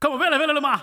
come 为了了吗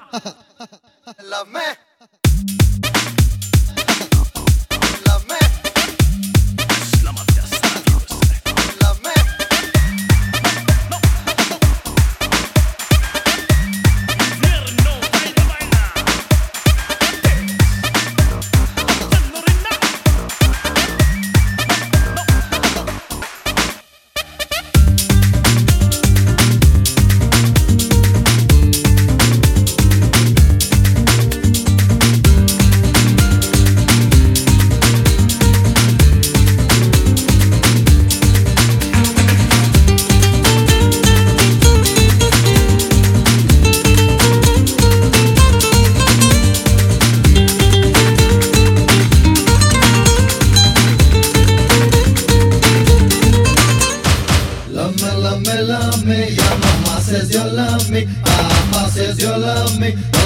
me. Ah, says you love me.